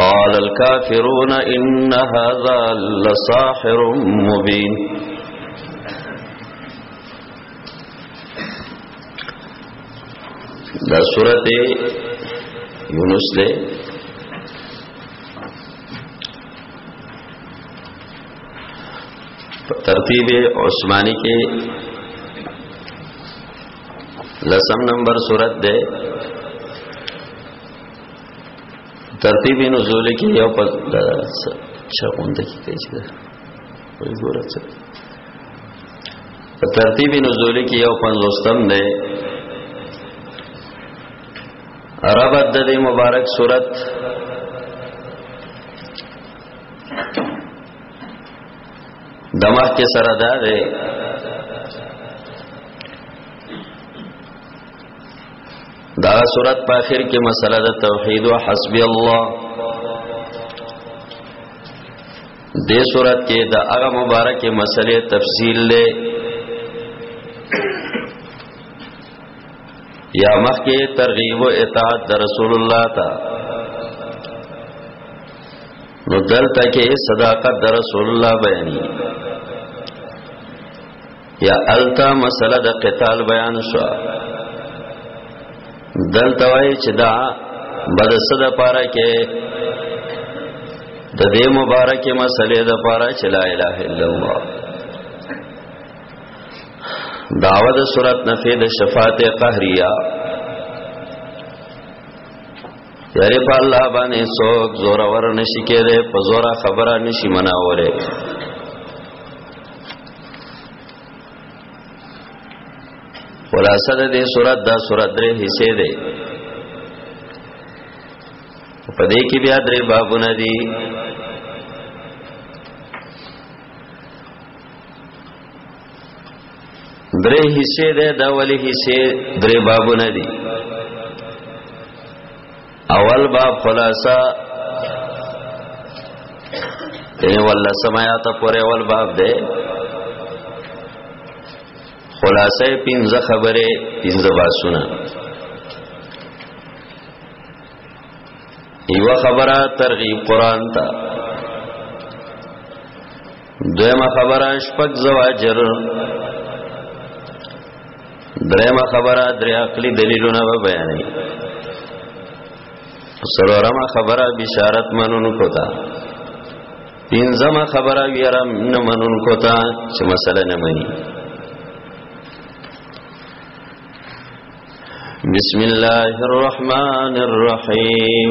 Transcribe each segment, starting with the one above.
قال الكافرون ان هذا لساحر مبين دا سورته یونس ده ترتیب عثماني کې لسم نمبر سورته ده ترتیب نزول کې یو په چاوند کې کوي چې دا وایي ګوره څه په ترتیب نزول کې یو پنځوستم دی ربط د دې مبارک صورت دماغ کې سره دا دی دا صورت په اخر کې مسله د توحید او حسبی الله دې صورت کې د هغه مبارکې مسلې تفصیل لې یا مخکې ترغیب او اطاعت د رسول الله تا نو دلته کې صداقت د رسول الله بیانې یا التا مسله د قتال بیان شو دلته وای چې دا بد صد پاره کې د دې مبارکې مسلې د پاره چې لا اله الا الله داوود سورت نفی د شفاعت قهریه یاره په الله باندې څوک زور ور نشي کېده په زور خبره نشي مناوله خلاصه د دې صورت دا صورت درې حصے دی په دې کې بیا درې بابونه دي درې حصے ده دا ولې حصے درې بابونه دي اول باب خلاصہ یعنی والله سمایا ته پورې اول باب دی خلاصې پنځه خبره پنځه باسونه یو خبره ترغیب قران ته دویمه خبره شپږ زواجر درېمه خبره درې عقلي دلیلونه به بیانې سرورمه خبره بشارت منون کوتا پینځمه خبره ویرم نه منون کوتا چې مسله نه مني بسم الله الرحمن الرحيم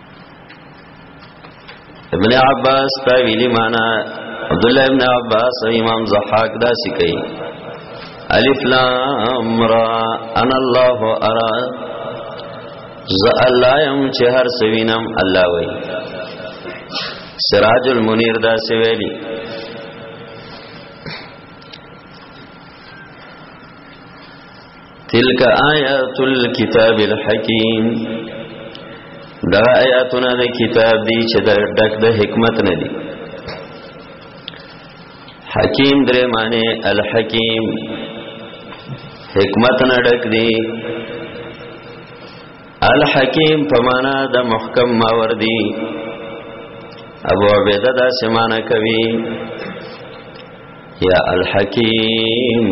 ابن عباس تاویلی مانا عبداللہ ابن عباس او امام زحاق دا سکی الف لام را انا الله ارا ز الله يم چې هر سوینم الله وای سراج المنیر دا سویلی تلک آیات الكتاب الحکیم دا آیاتونه د کتاب دی چې د ډک د حکمت نه دی حکیم درې معنی الحکیم حکمت نه ډک دی الحکیم په معنا د محکم ماور دی ابو عبیده دا سمانه کوي یا الحکیم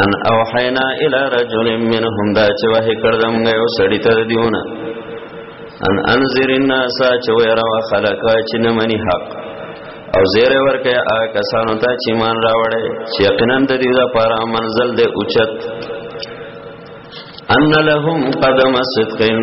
ان اوحینا الی رجل منهم دا چې وه کړم یو سړی تر دیونه ان انذر الناس چې ویرا خلق چې نه منی حق او زیر ورکه آ کسانو ته چې مان راوړې چې یقینا د دې لپاره منزل دې اوچت ان لهم قدم صدقین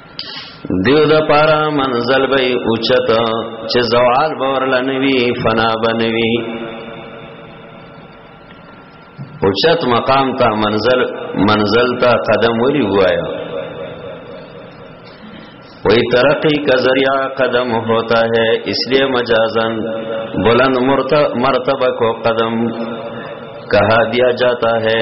دیو د پارا منزل به اوچت چې زوال باور لنوي فنا بنوي اوچت مقام ته منزل منزل ته قدم وری وایا وہی ترقی کا ذریعہ قدم ہوتا ہے اس لیے مجازن بلند مرتبہ کو قدم کہا دیا جاتا ہے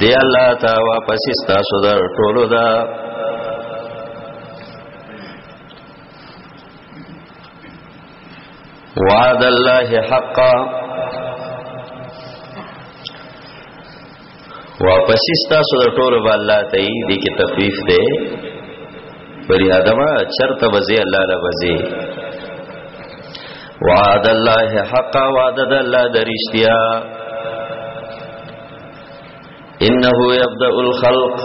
دی الله تا واپس تاسو در ټولو دا وعد الله حقا واپس تاسو در ټولو الله ته دی کې تخفیف دی بری آدم چرته بزی الله لا بزی وعد الله حق وعد الله درشتیا انه يبدا الخلق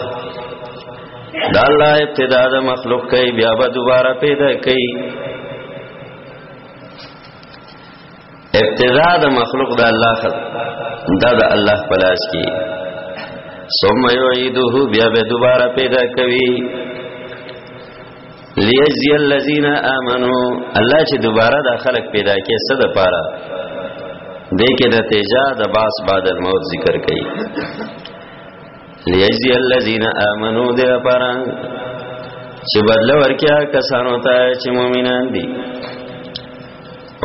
دا الله ابتدا د مخلوق کوي بیا به دوباره پیدا کوي ابتدا د مخلوق د الله خد دا د الله پلاس کی ثم یعیده بیا به دوباره پیدا کوي لیجزی الذین آمنو الله چې دوباره د خلق پیدا کې صد پاره دې کې نتیجه د باس بعد الموت ذکر کړي لیجزی الذین آمنو دې لپاره چې بدل ورکیا کسانو ته چې مؤمنان دي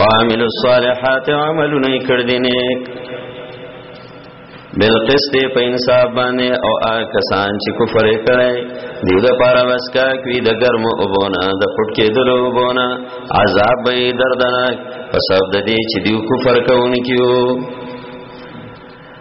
وعمل الصالحات عملونه کړ دي نیک بالقسط په انصاف باندې او آ کسان چې کفر کړي دی د پاره وسکا کوي د ګرم وبونه د پټ کې دلو وبونه عذاب به دردناک په سبب د دې چې دی کفر کوونکیو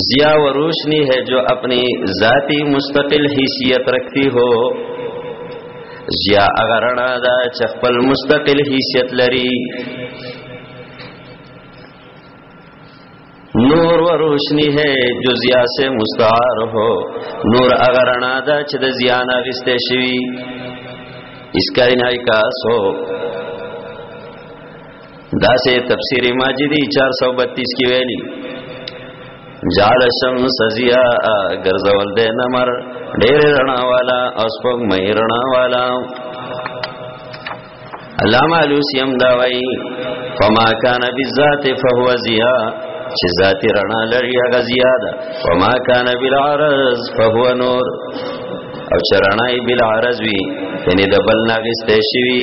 ضیا و روشنی ہے جو اپنی ذاتی مستقل حیثیت رکھتی ہو ضیا هغه رڼا ده چې خپل مستقل حیثیت لري نور و روشنی ہے جو ضیا سے مستعار ہو نور هغه رڼا ده چې د ضیا نه غسته شوی اس کا انعکاس ہو دا سه تفسیر ماجدی 432 کې ویلي جال شمس زیا ګرځول د نمر ډېر رڼا والا اوس په مې رڼا والا علامه لوسیم دا وای فما کان بالذات فهو زیا چې ذاتی رڼا لري هغه زیاده فما کان بالعرض فهو نور او چرانای بالعرض وی یعنی د بل ناغسته شوی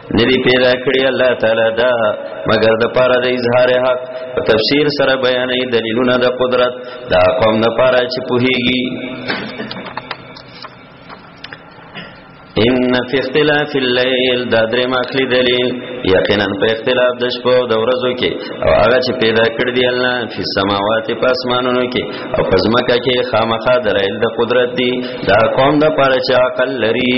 ندی پیدا کړی الله تعالی دا مگر د پاره د اظهار حق په تفسیر سره بیانې دلیلونه د قدرت دا قوم نه پاره چې پوهیږي ان فی اختلاف الليل دا درې ماخلی دلیل یقینا په اختلاف د شپو د ورځو کې او هغه چې پیدا کړ دی الله فی السماوات په اسمانونو کې او په ځمکه کې خامخا درایل د قدرت دی دا قوم د پاره چې عقل لري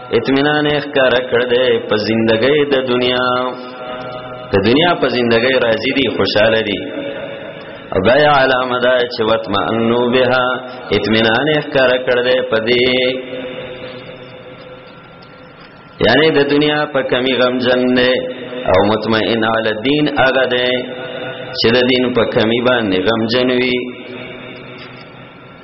اطمینان اخکار کړ دې په زندګۍ د دنیا د دنیا په زندګۍ راضي دي خوشاله دي او دا یا علامه دا چې وتمنو بها اطمینان اخکار کړ دې په دې یعنی د دنیا په کمی غم جن نه او مطمئن علی الدین هغه ده چې د دین په کمی باندې غم جنوي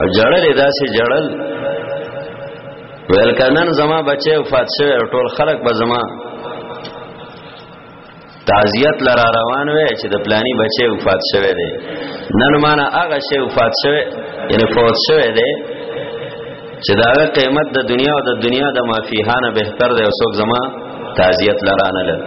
او جړل داسې جړل ویل کنن زما بچي وفات شوی ټول خلک به زما تعزیت لرا روان وې چې د پلاني بچي وفات شوی دی نن معنا هغه شی وفات شوی یعنی فوت شوی دی چې دا قیمت د دنیا او د دنیا د مافیهانه بهتر دی او څوک زما تعزیت لرا نه لري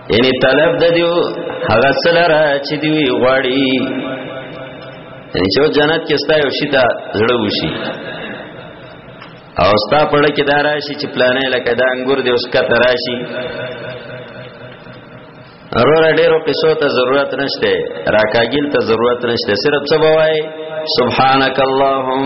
یعنی طلب د دیو هغه سره چې دی غواړي یعنی چې جنت کې ستایو شتا زړه وشي او ستا پړه کې دا راشي چې پلانې لکه دا انګور دی اوس کا تراشي ارور ډیرو قصو ته ضرورت نشته راکاګیل ته ضرورت نشته صرف څه بوای سبحانك اللهم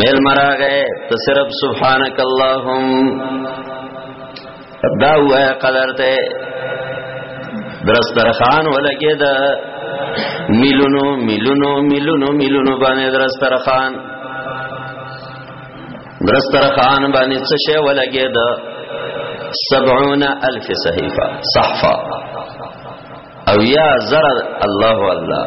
میل مراغه ته صرف سبحانك اللهم دا وای قدر ته درسترخان ولګید میلونو میلونو میلونو میلونو باندې درسترخان درسترخان باندې څه شی ولګید 70 الف صحیفه صحفه او یا زر الله الله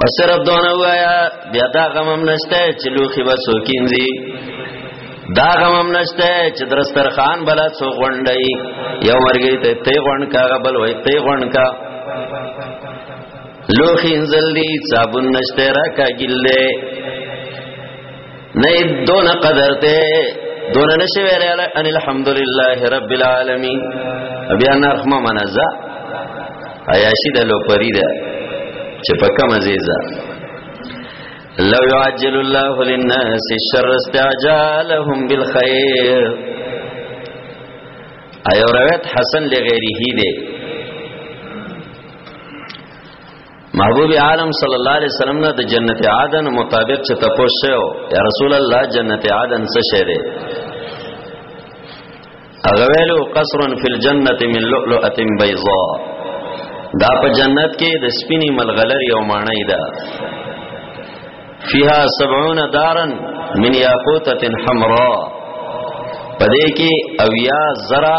بس صرف دونه وایا بیا دا غمم نشته چې لوخي بس وکینځي دا غمم نشته چې درستر خان بلا څو غونډي یو مرګي ته ته غونډ کا بل وای ته غونډ کا لوخي انزل دي صابون نشته را کا ګلې نه دون قدر ته دون نشي ویل ان الحمدلله رب العالمین بیا نرخما منزا عیاشی د لو پری ده چې په کوم عزیزا لو يعجل الله للناس الشر استعجالهم بالخير ایو روایت حسن لغیره ده محبوب عالم صلی الله علیه وسلم نه د جنت عدن مطابق چې تاسو شو یا رسول الله جنت عدن څه شه دی اغویلو قصر فی الجنت من لؤلؤه بیضاء دا په جنت کې د سپینی ملغلری او مانای ده فیها 70 دارن من یاقوتۃ حمراء پدې کې اویا زرا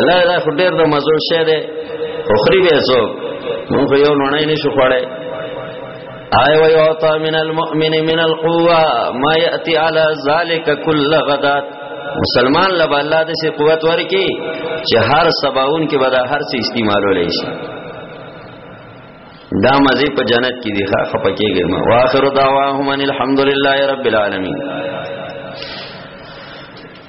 الله دا خو ډیر د مزو شه ده خو خري به سو مونږ یو نونه نه شو خوړې آی و یعطا من المؤمن من القوه ما یاتی علی ذلک کل غدات مسلمان لبا الله د سي قوت ورکی چې هر سباون کې بدا هر څه استعمالول شي دا مزه په جنت کې دی ښه خپکیږي ما واخر دعواهم الحمدلله رب العالمین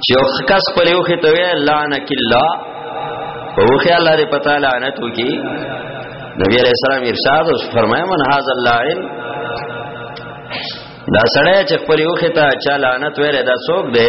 چې یو کس په یو کې ته وی لعنک الله او خیا الله دې پتا لعنت وکي نبی علیہ السلام ارشاد او فرمایا من هاذ اللعن دا سړی چې خپل یو خطا چا لعنت ویل دا څوک دی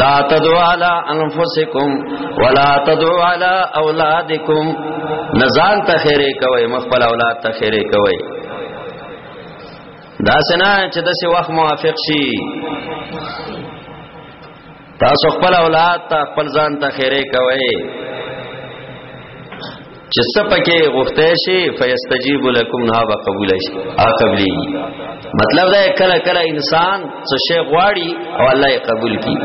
لا تدعو علی انفسکم ولا تدعو علی اولادکم نزان ته خیره کوي مخبل اولاد ته خیره کوي دا سنا چې د څه وخت موافق شي تاسو خپل اولاد ته خپل ځان ته خیره کوي چې سپکه غوښته شي فیستجیب لکم نه به قبول شي ا قبلي مطلب دا کله کله انسان څه شی غواړي او الله یې قبول کړي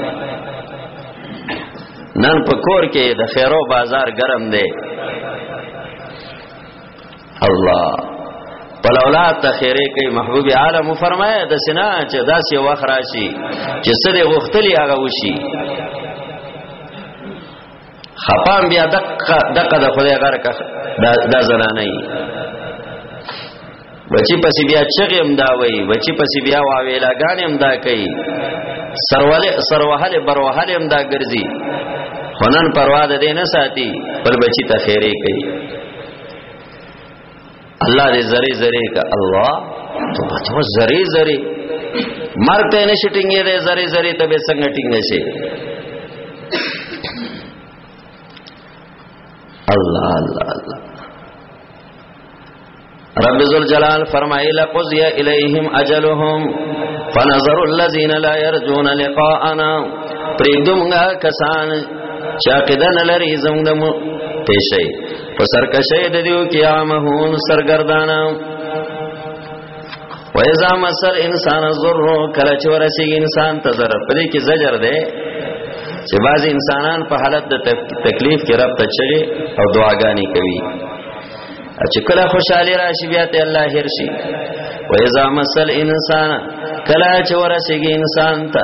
نن په کور کې د خیرو بازار ګرم دی الله بل اولاد ته خیره کوي محبوب عالم فرمایا د سنا چې داسې وخت راشي چې سره غختلی هغه وشي خپام بیا دقه دقه د خدای غره کا دا زنانه ای بچی پسی بیا چغی هم دا وی بچی پسی بیا واویلا گانی هم دا کئی سروحل بروحل هم دا گرزی خونن پروا ده دی نه ساتي پر بچی ته خیره کوي الله دې زری زری کا الله تو بچو زری زری مرګ ته نشي ټینګې دې زری زری ته به څنګه ټینګ شي الله الله الله رب ذل جلال فرمایي لقضي اليهم اجلهم فنظر الذين لا يرجون لقاءنا پرېږدو موږ کسان چې عقیده نه لري زموږ د پیشي په سرکشه د دیو کې عامهون سرګردانا و اذا مسر انسان ضر کله چې ورسي انسان ته ضرر پدې کې زجر ده چې بعض انسانان په حالت د تکلیف کې رب ته چغي او دعاګانې کوي چې کله خوشحالي راشي بیا ته الله هرشي و اذا مسل انسان کله چې ورسي انسان ته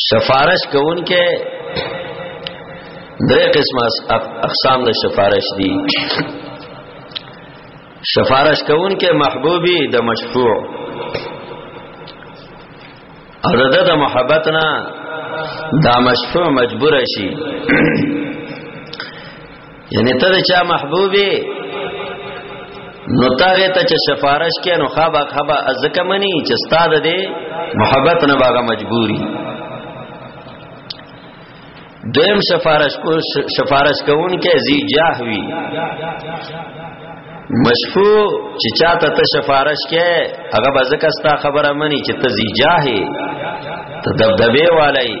سفارش کوونکې درې قسمه اقسام د سفارش دي سفارش کوونکې محبوبي د مشفوع او د د محبت نه دا مشفوع مجبور شي یعنی ته چا محبوبي نو تاغه ته چې سفارش کې نو خابا خابا ازکه منی چې استاد دې محبت نه باغه مجبوری دیم سفارش کو سفارش کوون کې زی جاه وی مشفو چې چاته ته سفارش کې هغه بزکه ستا خبره منی چې ته زی جاه ته دبدبه والای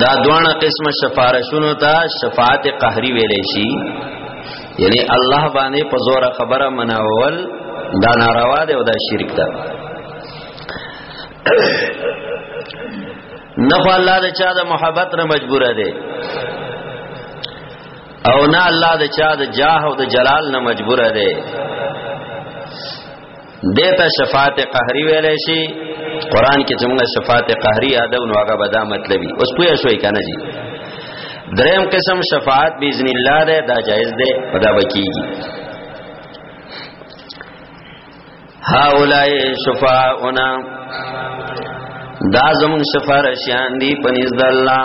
دا دوانه قسم شفارشونو ته شفاعت قهری ویلې شي یعنی الله باندې په زور خبره مناول دا ناروا دی او دا شرک ده نه خو الله د چا د محبت نه مجبور دی او نه الله د چا د جاه او د جلال نه مجبور دی دیتا شفاعت قهری ویل شي قران کې چې موږ شفاعت قهری ادب نو هغه بدا مطلبي اوس پوه شوي کنه جی دریم قسم شفاعت باذن الله ده دا جائز ده پدا بکیږي ها اولای شفاعنا دا زمون سفارشیان دی پنیز د الله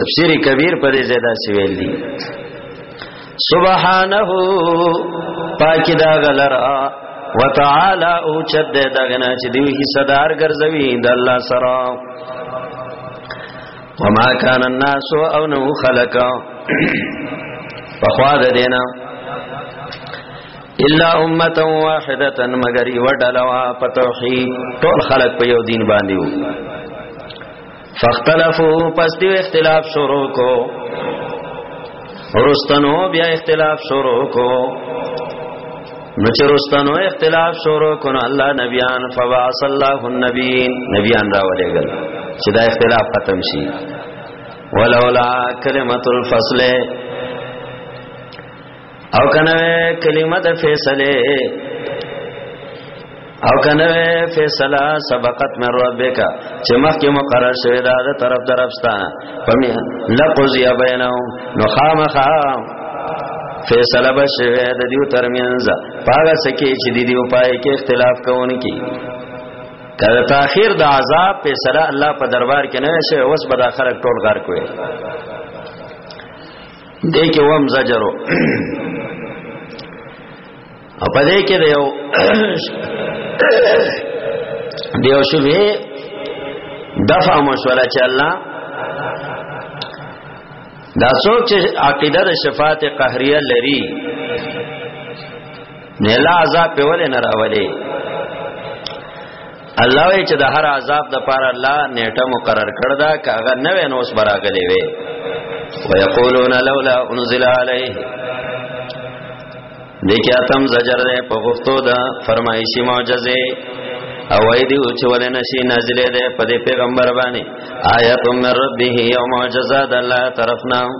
تفسیر کبیر پر زیاده سی ویل دي سبحانه پاک دا غلرا وتعالى او چد دغنا چې دی هی صدر ګرځوي د الله سره وما كان الناس او نو خلق فخوا د دینا الا امه واحده مگر یو ډلوا په توحید ټول خلق په یو دین باندې وو فاختلفو پس دیو اختلاف شروع کو ورستنو بیا اختلاف شروع کو نو چې رستنو اختلاف شروع کونه الله نبیان فواص الله النبین نبیان را ولېګل چې دا اختلاف ختم شي ولولا کلمۃ الفصل او کنه کلمه د فیصله او کنه فیصله سبقت من ربک چې مخکې مقرر شوی دا د طرف درفستانه پمه لقضی بینهم نو خامخا فیصله بشوه د دیو ترمنځ پاګه سکه چې دی دیو پای کې اختلاف کوونکی کله تاخير د عذاب په سره الله په دربار کې نه شي اوس به د اخرت ټول غار کوي دې کې وم زجرو او په دې کې دیو دیو شوبه دفع مشوره چې الله دا څوک چې عقیده د شفاعت قهریه لري نه لا عذاب په ولې نه راولي الله وی چې د هر عذاب د پاره الله نیټه مقرر کړ دا کاغه نه وې نو اوس براغلې وې ويقولون لولا انزل عليه دیکیا تم زجر ده په غفتو ده فرمایشی معجزه او ای دی چې ولې نشي نازلې ده په دې پیغمبر باندې آیات من ربه او معجزات الله طرفنا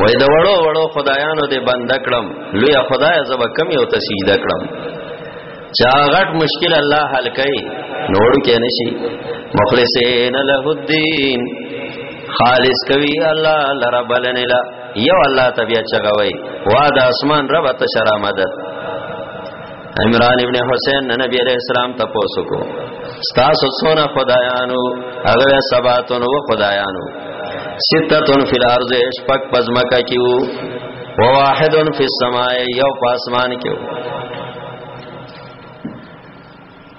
وای د وړو وړو خدایانو دې بند کړم لوی خدای زب کم یو تسجده کړم چا غټ مشکل الله حل کړي نوړو کې نشي مخلصین له الدین خالص کوي الله لرا بلن لا یو الله تبیا چغوي وا د اسمان رب ته شرا مدد عمران ابن حسین نه نبی علیہ السلام ته پوسوکو ستاسو څونه خدایانو هغه سباتون و خدایانو ستتون فی الارض شپک پزمکا کیو و واحدن فی السماء یو پاسمان کیو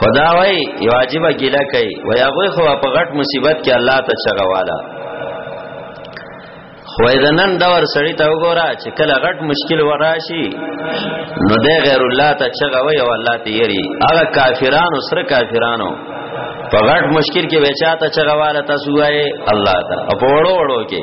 خدا وای یو عجیب ګیله کوي وای هغه خو په غټ مصیبت کې الله ته چغواله خو دا نن دا ور سړی ته وګوره چې کله غټ مشکل وراشي نو د غیر الله ته چغوي او الله ته یری هغه کافرانو سره کافرانو په غټ مشکل کې وچا ته چغواله تاسو وای الله ته په وړو وړو کې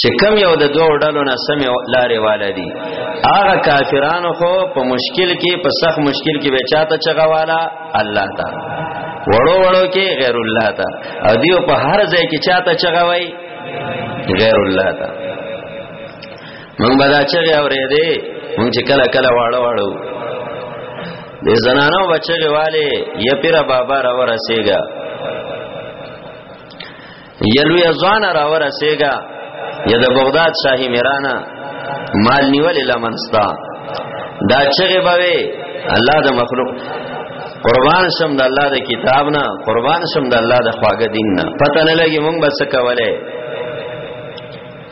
چې کم یو د دوه ډلو نه سم لارې والا دي هغه کافرانو خو په مشکل کې په سخت مشکل کې بچاته چغه والا الله تا وړو وړو کې غیر الله تا او دیو په هر ځای کې چاته چغه وای غیر الله تا مونږ بدا چغه اورې دې مونږ چې کله کله واړو واړو د زنانو بچي والے یا پیر بابا را ورسېګا یلوی ځوان را ورسېګا یا د بغداد شاهي میرانا مال نیول لمنستا دا چغه بوي الله د مخلوق قربان شم د الله د کتاب نه قربان شم د الله د خواږه دین نه پته نه لګي مونږ بس کوله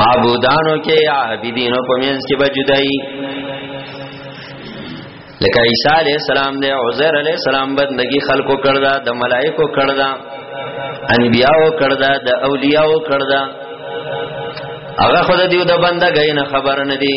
معبودانو کې یا عابدینو په منځ کې بجدای لکه عیسی علی السلام دی عزیر علی السلام بندگی خلقو کړدا د ملائکو کړدا انبیاو کړدا د اولیاو کړدا هغه خود دیو د بندګۍ نه خبر نه دی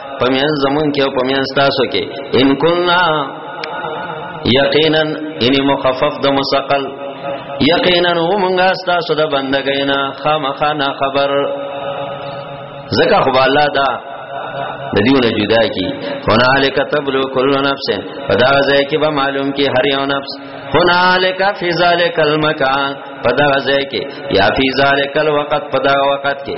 پمینځ زمون کې او پمینځ تاسو کې ان کنا یقینا ان مخفف د مسقل یقینا ومنګا تاسو د بندګینا خامخانا خبر زکه خو الله دا د دیونه جدا کی هنالک تبلو کل نفس پدا ځای کې به معلوم کې هر یو نفس هنالک فی ذلک المکان پدا ځای کې یا فی ذلک الوقت پدا وقت کې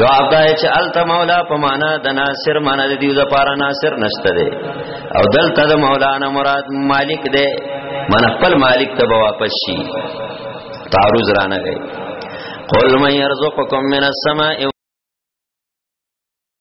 جواب دا چې الته مولا په معنا د ناصر معنا د دیو د پارا ناصر نشته دی او دلته د مولانا مراد مالک دی من خپل مالک ته واپس شي تعرض رانه گئی قل من يرزقكم من السماء